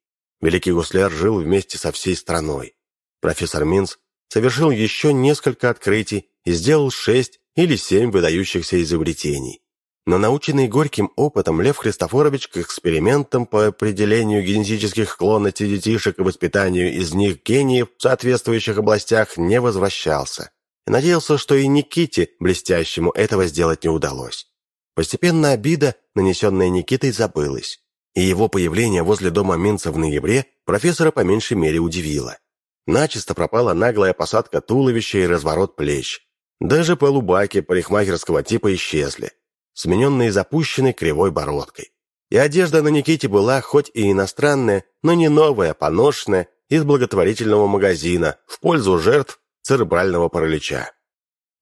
Великий гусляр жил вместе со всей страной. Профессор Минц совершил еще несколько открытий и сделал шесть или семь выдающихся изобретений. Но наученный горьким опытом Лев Христофорович к экспериментам по определению генетических склонностей детишек и воспитанию из них гениев в соответствующих областях не возвращался. И надеялся, что и Никите, блестящему, этого сделать не удалось. Постепенно обида, нанесенная Никитой, забылась, и его появление возле дома Минца в ноябре профессора по меньшей мере удивило. Начисто пропала наглая посадка туловища и разворот плеч. Даже полубаки парикмахерского типа исчезли, смененные запущенной кривой бородкой. И одежда на Никите была хоть и иностранная, но не новая, поношенная, из благотворительного магазина, в пользу жертв церебрального паралича.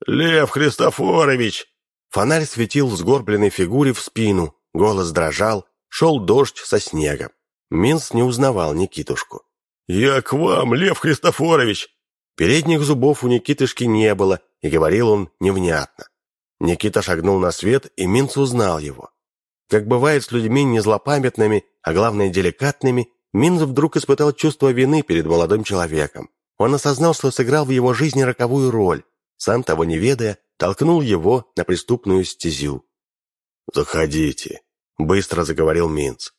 «Лев Христофорович!» Фонарь светил сгорбленной фигуре в спину, голос дрожал, шел дождь со снегом. Минс не узнавал Никитушку. «Я к вам, Лев Христофорович!» Передних зубов у Никитышки не было, и говорил он невнятно. Никита шагнул на свет, и Минц узнал его. Как бывает с людьми не злопамятными, а главное деликатными, Минц вдруг испытал чувство вины перед молодым человеком. Он осознал, что сыграл в его жизни роковую роль, сам того не ведая, толкнул его на преступную стезю. «Заходите», — быстро заговорил Минц.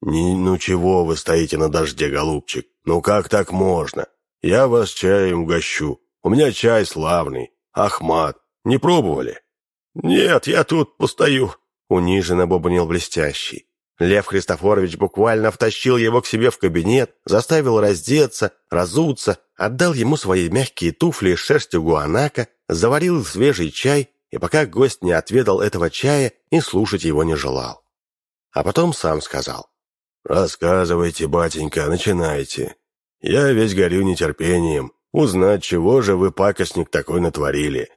«Не, ну чего вы стоите на дожде, голубчик? Ну как так можно? Я вас чаем угощу. У меня чай славный. Ахмат. Не пробовали?» «Нет, я тут постою», — униженно бубнил блестящий. Лев Христофорович буквально втащил его к себе в кабинет, заставил раздеться, разуться, отдал ему свои мягкие туфли из шерсти гуанака, заварил свежий чай, и пока гость не отведал этого чая, и слушать его не желал. А потом сам сказал. «Рассказывайте, батенька, начинайте. Я весь горю нетерпением. Узнать, чего же вы, пакостник, такой натворили».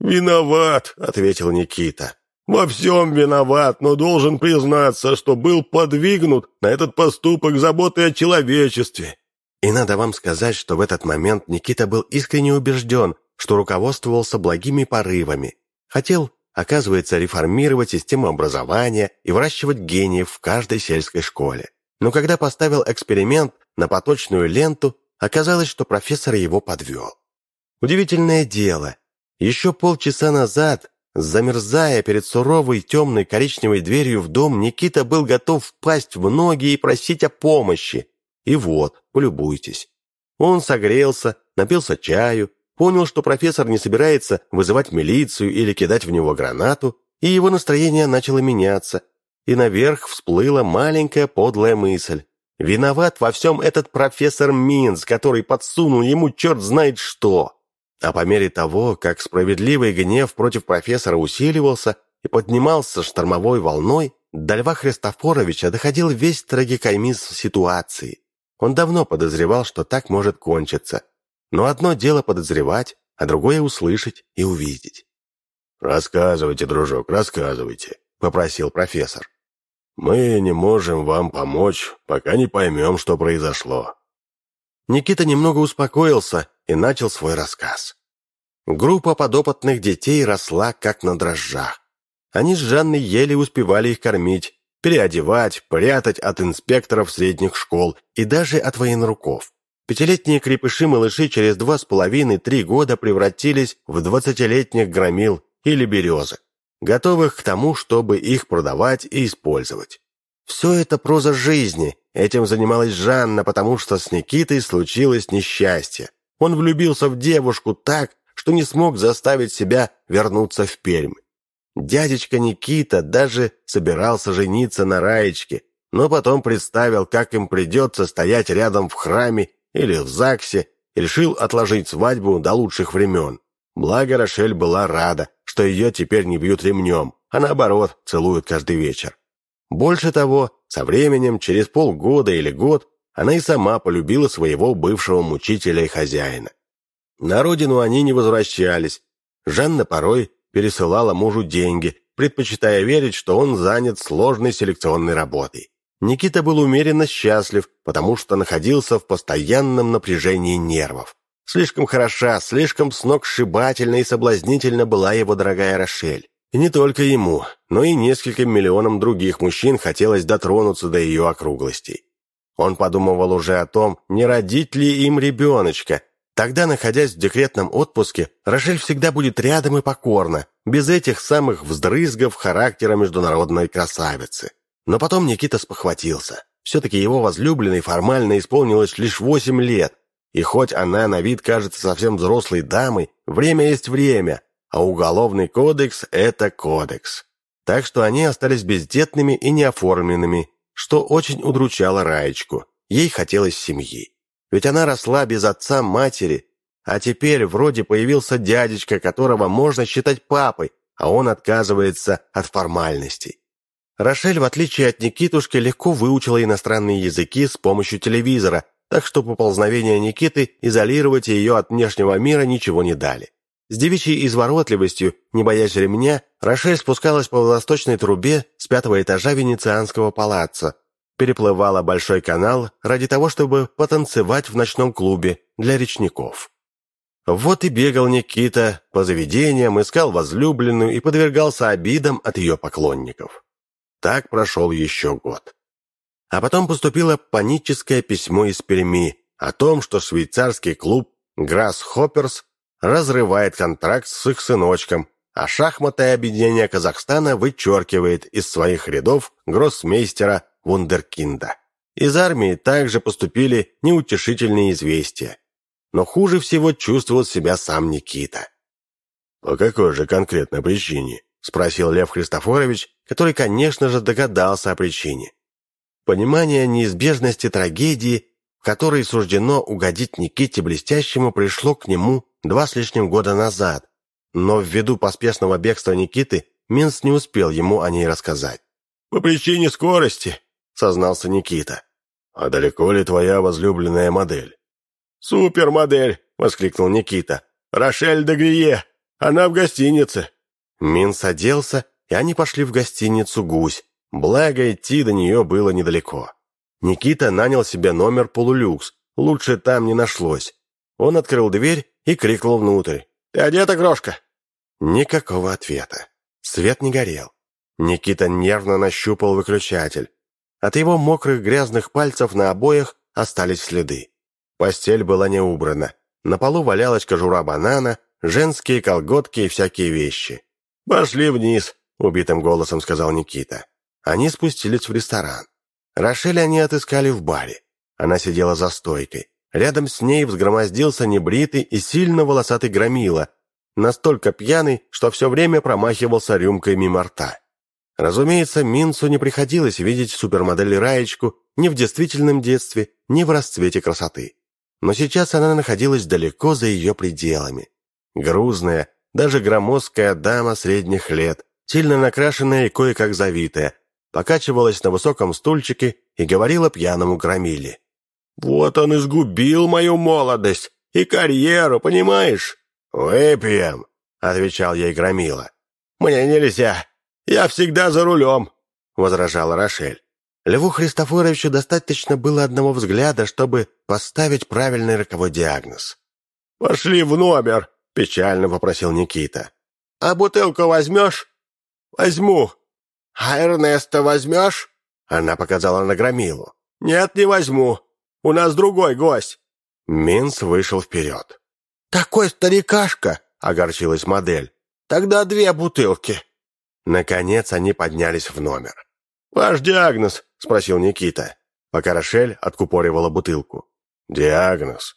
«Виноват», — ответил Никита. Во всем виноват, но должен признаться, что был подвигнут на этот поступок заботой о человечестве. И надо вам сказать, что в этот момент Никита был искренне убежден, что руководствовался благими порывами. Хотел, оказывается, реформировать систему образования и выращивать гениев в каждой сельской школе. Но когда поставил эксперимент на поточную ленту, оказалось, что профессор его подвел. Удивительное дело. Еще полчаса назад Замерзая перед суровой темной коричневой дверью в дом, Никита был готов впасть в ноги и просить о помощи. И вот, полюбуйтесь. Он согрелся, напился чаю, понял, что профессор не собирается вызывать милицию или кидать в него гранату, и его настроение начало меняться. И наверх всплыла маленькая подлая мысль. Виноват во всем этот профессор Минц, который подсунул ему черт знает что. А по мере того, как справедливый гнев против профессора усиливался и поднимался штормовой волной, до Льва Христофоровича доходил весь трагикомизм ситуации. Он давно подозревал, что так может кончиться. Но одно дело подозревать, а другое услышать и увидеть. «Рассказывайте, дружок, рассказывайте», — попросил профессор. «Мы не можем вам помочь, пока не поймем, что произошло». Никита немного успокоился и начал свой рассказ. Группа подопытных детей росла как на дрожжах. Они с Жанной еле успевали их кормить, переодевать, прятать от инспекторов средних школ и даже от военруков. Пятилетние крепыши-малыши через два с половиной-три года превратились в двадцатилетних громил или березок, готовых к тому, чтобы их продавать и использовать. Все это проза жизни, этим занималась Жанна, потому что с Никитой случилось несчастье. Он влюбился в девушку так, что не смог заставить себя вернуться в Пермь. Дядечка Никита даже собирался жениться на Раечке, но потом представил, как им придется стоять рядом в храме или в ЗАГСе, и решил отложить свадьбу до лучших времен. Благо Рошель была рада, что ее теперь не бьют ремнем, а наоборот целуют каждый вечер. Больше того, со временем, через полгода или год, она и сама полюбила своего бывшего мучителя и хозяина. На родину они не возвращались. Жанна порой пересылала мужу деньги, предпочитая верить, что он занят сложной селекционной работой. Никита был умеренно счастлив, потому что находился в постоянном напряжении нервов. Слишком хороша, слишком сногсшибательна и соблазнительна была его дорогая Рошель. И не только ему, но и нескольким миллионам других мужчин хотелось дотронуться до ее округлостей. Он подумывал уже о том, не родить ли им ребеночка. Тогда, находясь в декретном отпуске, Рошель всегда будет рядом и покорна, без этих самых вздрызгов характера международной красавицы. Но потом Никита спохватился. Все-таки его возлюбленной формально исполнилось лишь восемь лет, и хоть она на вид кажется совсем взрослой дамой, время есть время, а уголовный кодекс – это кодекс. Так что они остались бездетными и неоформленными, что очень удручало Раечку. Ей хотелось семьи. Ведь она росла без отца матери, а теперь вроде появился дядечка, которого можно считать папой, а он отказывается от формальностей. Рошель, в отличие от Никитушки, легко выучила иностранные языки с помощью телевизора, так что поползновения Никиты изолировать ее от внешнего мира ничего не дали. С девичьей изворотливостью, не боясь ремня, Рошель спускалась по восточной трубе с пятого этажа венецианского палаца, переплывала Большой канал ради того, чтобы потанцевать в ночном клубе для речников. Вот и бегал Никита по заведениям, искал возлюбленную и подвергался обидам от ее поклонников. Так прошел еще год. А потом поступило паническое письмо из Перми о том, что швейцарский клуб «Грасс-Хопперс» разрывает контракт с их сыночком, а шахматное объединение Казахстана вычеркивает из своих рядов гроссмейстера Вундеркинда. Из армии также поступили неутешительные известия. Но хуже всего чувствовал себя сам Никита. «По какой же конкретной причине?» – спросил Лев Христофорович, который, конечно же, догадался о причине. Понимание неизбежности трагедии, в которой суждено угодить Никите Блестящему, пришло к нему два с лишним года назад, но ввиду поспешного бегства Никиты Минц не успел ему о ней рассказать. «По причине скорости», — сознался Никита. «А далеко ли твоя возлюбленная модель?» «Супермодель!» — воскликнул Никита. «Рошель де Грие! Она в гостинице!» Минц оделся, и они пошли в гостиницу «Гусь». Благо, идти до нее было недалеко. Никита нанял себе номер полулюкс, лучше там не нашлось. Он открыл дверь и крикнул внутрь. «Ты одета, крошка?» Никакого ответа. Свет не горел. Никита нервно нащупал выключатель. От его мокрых грязных пальцев на обоях остались следы. Постель была не убрана. На полу валялась кожура банана, женские колготки и всякие вещи. «Пошли вниз», — убитым голосом сказал Никита. Они спустились в ресторан. Рошель они отыскали в баре. Она сидела за стойкой. Рядом с ней взгромоздился небритый и сильно волосатый громила, настолько пьяный, что все время промахивался рюмкой мимо рта. Разумеется, Минцу не приходилось видеть супермодель Раечку ни в действительном детстве, ни в расцвете красоты. Но сейчас она находилась далеко за ее пределами. Грузная, даже громоздкая дама средних лет, сильно накрашенная и кое-как завитая, покачивалась на высоком стульчике и говорила пьяному громиле. Вот он изгубил мою молодость и карьеру, понимаешь? «Выпьем», — отвечал ей Громила. «Мне нельзя. Я всегда за рулем», — возражала Рошель. Льву Христофоровичу достаточно было одного взгляда, чтобы поставить правильный роковой диагноз. «Пошли в номер», — печально попросил Никита. «А бутылку возьмешь?» «Возьму». «А Эрнеста возьмешь?» Она показала на Громилу. «Нет, не возьму. У нас другой гость». Минц вышел вперед. «Такой старикашка!» — огорчилась модель. «Тогда две бутылки». Наконец они поднялись в номер. «Ваш диагноз?» — спросил Никита, пока Рошель откупоривала бутылку. «Диагноз?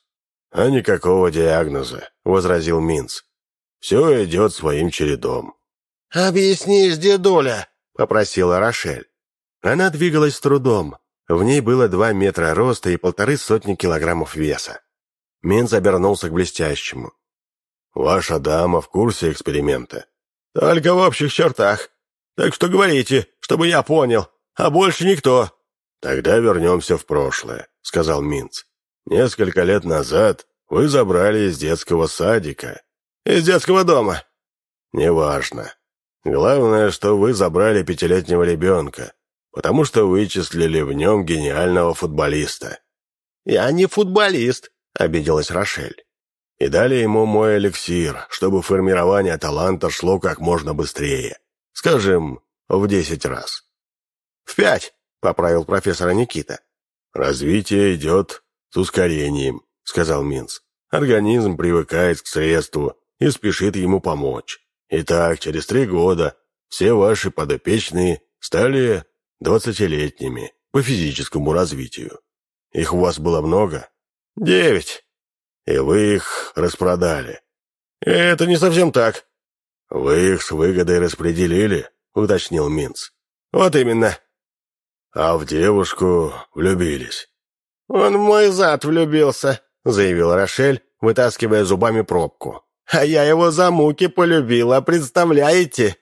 А никакого диагноза», — возразил Минц. «Все идет своим чередом». «Объяснись, дедуля», — попросила Рошель. Она двигалась с трудом, в ней было два метра роста и полторы сотни килограммов веса. Минц обернулся к блестящему. «Ваша дама в курсе эксперимента?» «Только в общих чертах. Так что говорите, чтобы я понял, а больше никто». «Тогда вернемся в прошлое», — сказал Минц. «Несколько лет назад вы забрали из детского садика». «Из детского дома». «Неважно. Главное, что вы забрали пятилетнего ребенка потому что вычислили в нем гениального футболиста». «Я не футболист», — обиделась Рошель. «И дали ему мой эликсир, чтобы формирование таланта шло как можно быстрее. Скажем, в десять раз». «В пять», — поправил профессора Никита. «Развитие идет с ускорением», — сказал Минц. «Организм привыкает к средству и спешит ему помочь. Итак, через три года все ваши подопечные стали двадцатилетними по физическому развитию. Их у вас было много? Девять. И вы их распродали? Это не совсем так. Вы их с выгодой распределили? Уточнил Минц. Вот именно. А в девушку влюбились? Он в мой зад влюбился, заявил Рошель, вытаскивая зубами пробку. А я его за муки полюбила, представляете?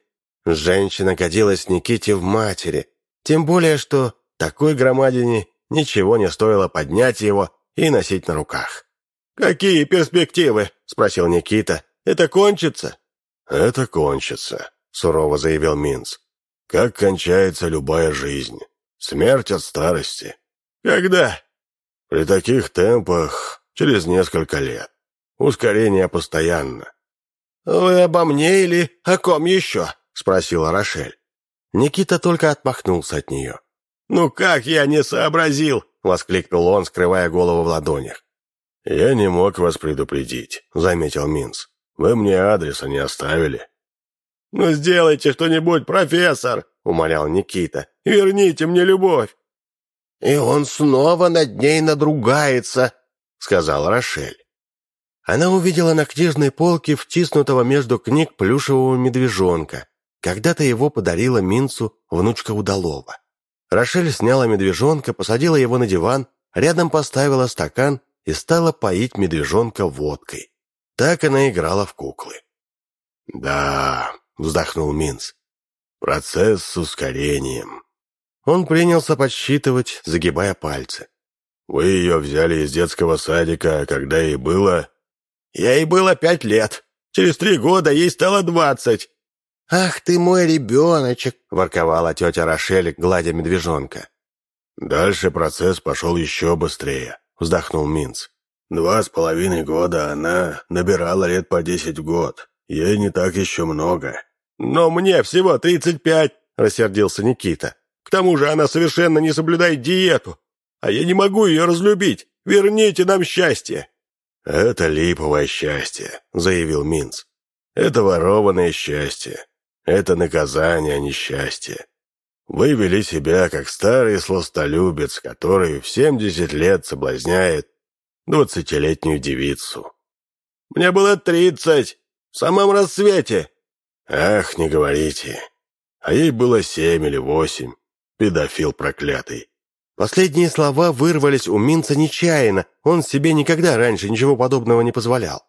Женщина годилась Никите в матери, тем более, что такой громадине ничего не стоило поднять его и носить на руках. «Какие перспективы?» — спросил Никита. «Это кончится?» «Это кончится», — сурово заявил Минц. «Как кончается любая жизнь? Смерть от старости». «Когда?» «При таких темпах через несколько лет. Ускорение постоянно». «Вы обо мне или о ком еще?» — спросила Рошель. Никита только отмахнулся от нее. «Ну как я не сообразил!» — воскликнул он, скрывая голову в ладонях. «Я не мог вас предупредить», — заметил Минц. «Вы мне адреса не оставили». «Ну сделайте что-нибудь, профессор!» — умолял Никита. «Верните мне любовь!» «И он снова над ней надругается», — сказал Рошель. Она увидела на книжной полке втиснутого между книг плюшевого медвежонка. Когда-то его подарила Минцу внучка Удалова. Рошель сняла медвежонка, посадила его на диван, рядом поставила стакан и стала поить медвежонка водкой. Так она играла в куклы. «Да», — вздохнул Минц, — «процесс с ускорением». Он принялся подсчитывать, загибая пальцы. «Вы ее взяли из детского садика, когда ей было...» «Ей было пять лет. Через три года ей стало двадцать. «Ах ты мой ребеночек!» — ворковала тетя Рошель, гладя медвежонка. «Дальше процесс пошел еще быстрее», — вздохнул Минц. «Два с половиной года она набирала лет по десять в год. Ей не так еще много». «Но мне всего тридцать пять», — рассердился Никита. «К тому же она совершенно не соблюдает диету. А я не могу ее разлюбить. Верните нам счастье». «Это липовое счастье», — заявил Минц. «Это ворованное счастье. Это наказание, а не счастье. Вы вели себя, как старый сластолюбец, который в семьдесят лет соблазняет двадцатилетнюю девицу. Мне было тридцать, в самом рассвете. Ах, не говорите. А ей было семь или восемь, педофил проклятый. Последние слова вырвались у Минца нечаянно, он себе никогда раньше ничего подобного не позволял.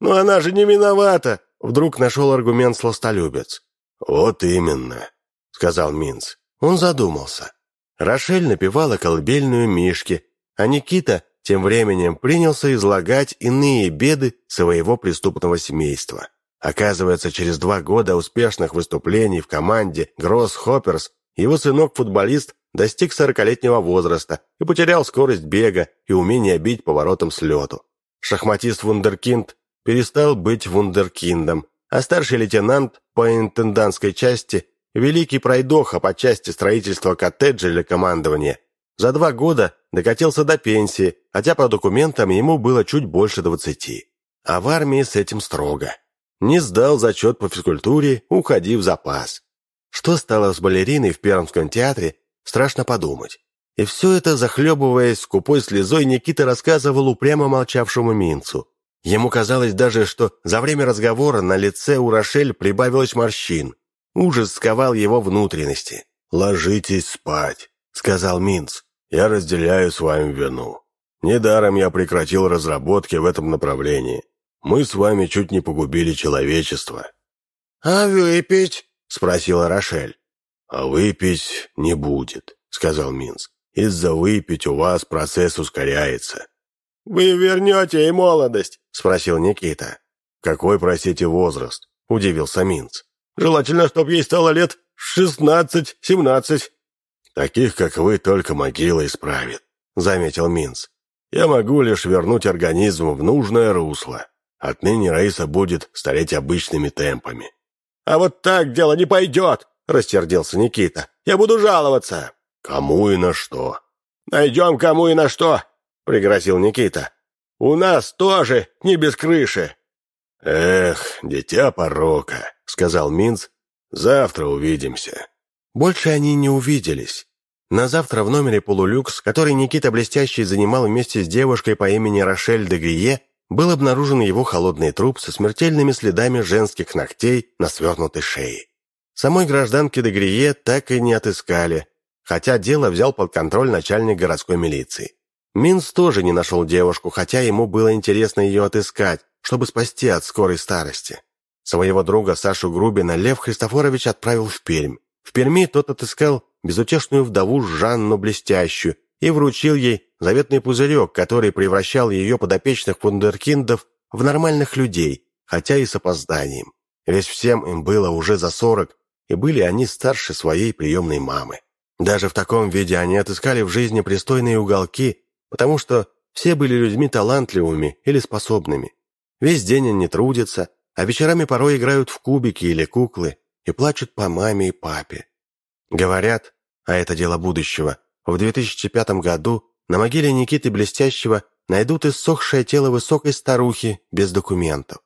«Но она же не виновата!» Вдруг нашел аргумент сластолюбец. «Вот именно», — сказал Минц. Он задумался. Рошель напевала колыбельную Мишке, а Никита тем временем принялся излагать иные беды своего преступного семейства. Оказывается, через два года успешных выступлений в команде Гросс Хопперс его сынок-футболист достиг сорокалетнего возраста и потерял скорость бега и умение бить поворотом с лету. Шахматист-вундеркинд перестал быть вундеркиндом, а старший лейтенант по интендантской части – великий пройдоха по части строительства коттеджа для командования. За два года докатился до пенсии, хотя по документам ему было чуть больше двадцати. А в армии с этим строго. Не сдал зачет по физкультуре, уходи в запас. Что стало с балериной в Пермском театре, страшно подумать. И все это, захлебываясь скупой слезой, Никита рассказывал упрямо молчавшему Минцу. Ему казалось даже, что за время разговора на лице у Рошель прибавилось морщин. Ужас сковал его внутренности. «Ложитесь спать», — сказал Минц. «Я разделяю с вами вину. Недаром я прекратил разработки в этом направлении. Мы с вами чуть не погубили человечество». «А выпить?» — спросила Рошель. «А выпить не будет», — сказал Минц. «Из-за выпить у вас процесс ускоряется. «Вы вернете ей молодость?» — спросил Никита. «Какой, простите, возраст?» — удивился Минц. «Желательно, чтобы ей стало лет шестнадцать-семнадцать». «Таких, как вы, только могила исправит», — заметил Минц. «Я могу лишь вернуть организм в нужное русло. Отныне Раиса будет стареть обычными темпами». «А вот так дело не пойдет!» — рассердился Никита. «Я буду жаловаться!» «Кому и на что?» «Найдем кому и на что!» — пригрозил Никита. «У нас тоже не без крыши!» «Эх, дитя порока», — сказал Минц. «Завтра увидимся». Больше они не увиделись. На завтра в номере «Полулюкс», который Никита Блестящий занимал вместе с девушкой по имени Рошель де Грие, был обнаружен его холодный труп со смертельными следами женских ногтей на свернутой шее. Самой гражданки де Грие так и не отыскали, хотя дело взял под контроль начальник городской милиции. Минц тоже не нашел девушку, хотя ему было интересно ее отыскать, чтобы спасти от скорой старости. Своего друга Сашу Грубина Лев Христофорович отправил в Пермь. В Перми тот отыскал безутешную вдову Жанну Блестящую и вручил ей заветный пузырек, который превращал ее подопечных вундеркиндов в нормальных людей, хотя и с опозданием. Ведь всем им было уже за сорок, и были они старше своей приемной мамы. Даже в таком виде они отыскали в жизни пристойные уголки, потому что все были людьми талантливыми или способными. Весь день они трудятся, а вечерами порой играют в кубики или куклы и плачут по маме и папе. Говорят, а это дело будущего, в 2005 году на могиле Никиты Блестящего найдут иссохшее тело высокой старухи без документов.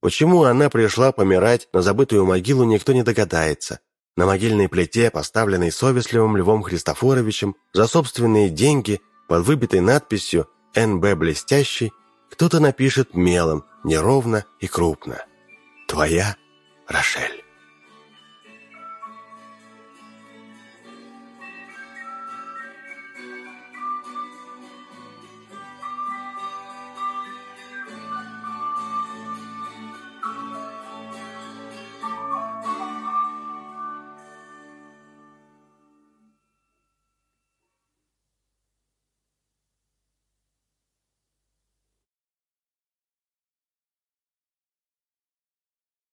Почему она пришла помирать на забытую могилу, никто не догадается. На могильной плите, поставленной совестливым Львом Христофоровичем за собственные деньги, под выбитой надписью «НБ Блестящий», кто-то напишет мелом, неровно и крупно. «Твоя Рошель».